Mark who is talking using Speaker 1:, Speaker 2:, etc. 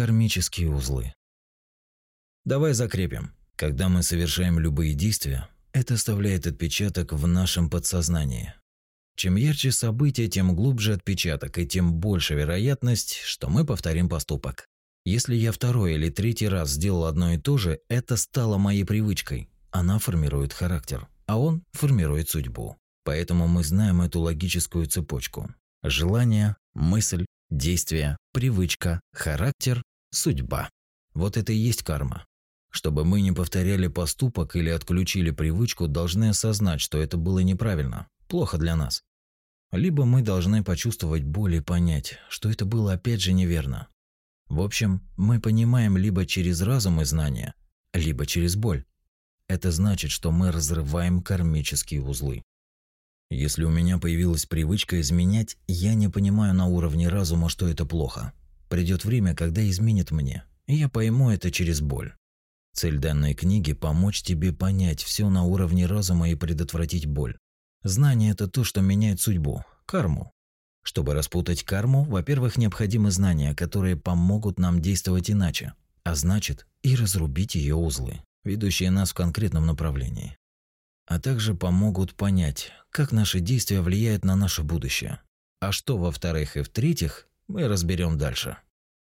Speaker 1: Кармические узлы. Давай закрепим. Когда мы совершаем любые действия, это оставляет отпечаток в нашем подсознании. Чем ярче события, тем глубже отпечаток, и тем больше вероятность, что мы повторим поступок. Если я второй или третий раз сделал одно и то же, это стало моей привычкой. Она формирует характер, а он формирует судьбу. Поэтому мы знаем эту логическую цепочку. Желание, мысль, действие, привычка, характер, судьба. Вот это и есть карма. Чтобы мы не повторяли поступок или отключили привычку, должны осознать, что это было неправильно, плохо для нас. Либо мы должны почувствовать боль и понять, что это было опять же неверно. В общем, мы понимаем либо через разум и знания, либо через боль. Это значит, что мы разрываем кармические узлы. Если у меня появилась привычка изменять, я не понимаю на уровне разума, что это плохо. Придет время, когда изменит мне, и я пойму это через боль. Цель данной книги – помочь тебе понять все на уровне разума и предотвратить боль. Знание – это то, что меняет судьбу, карму. Чтобы распутать карму, во-первых, необходимы знания, которые помогут нам действовать иначе, а значит и разрубить ее узлы, ведущие нас в конкретном направлении. А также помогут понять, как наши действия влияют на наше будущее. А что во-вторых и в-третьих, мы разберем дальше.